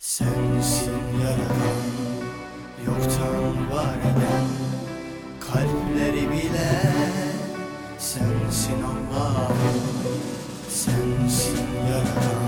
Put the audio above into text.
Sensin yaradan, yoktan var eden Kalpleri bile. Sensin Allah'ım Sensin yaradan,